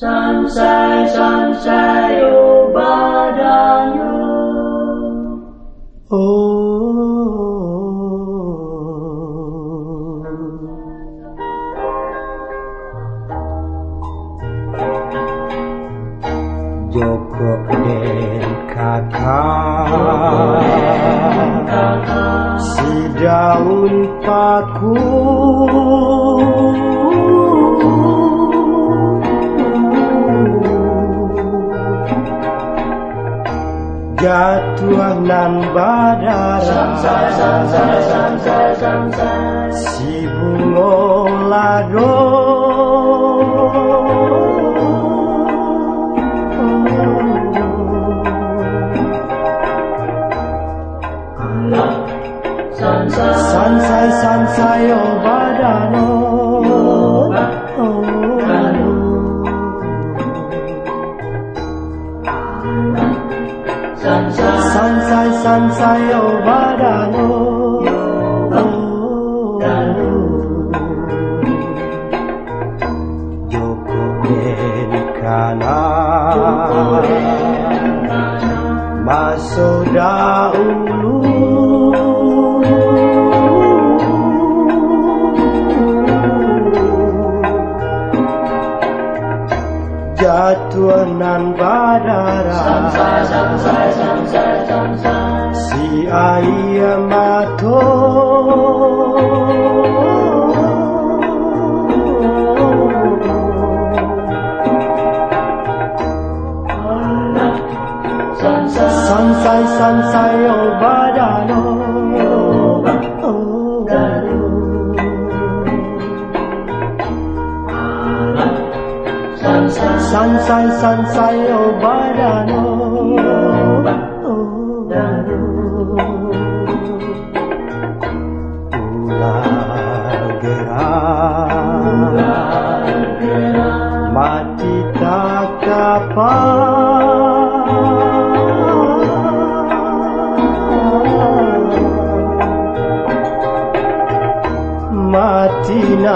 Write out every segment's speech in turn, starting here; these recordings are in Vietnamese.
Sunshine, sunshine, oh badanyo. Oh. Joko dan kakak Si daun paku Dạ Jatuh nan badara Si bungo lago Sansai sansai oh badano Sansai sansai oh badano Joko den kana Masoda ulu tua nan badara Si ayah mato Sansai sansai oh badano Sansai sansai oh badano oh Gera Mati tak kapan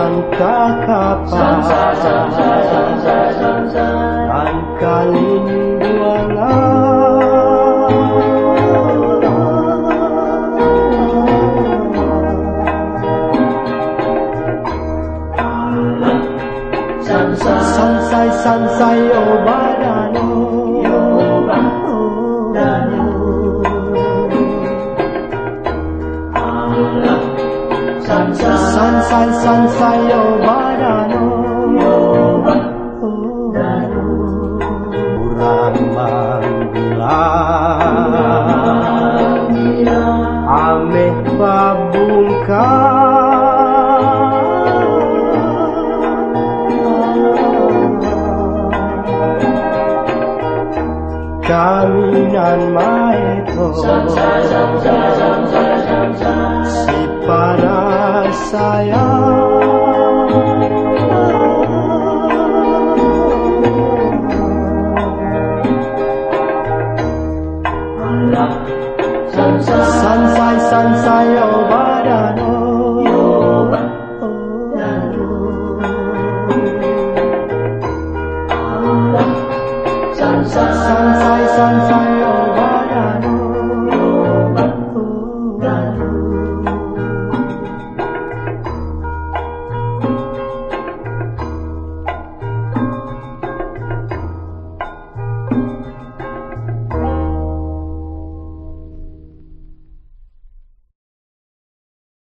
Mati nan kakapan Nan kalin Sansai sansai oh badano Sansai sansai oh badano Kurang manggilang Ame pabungka Kaminan maeto Si para sayang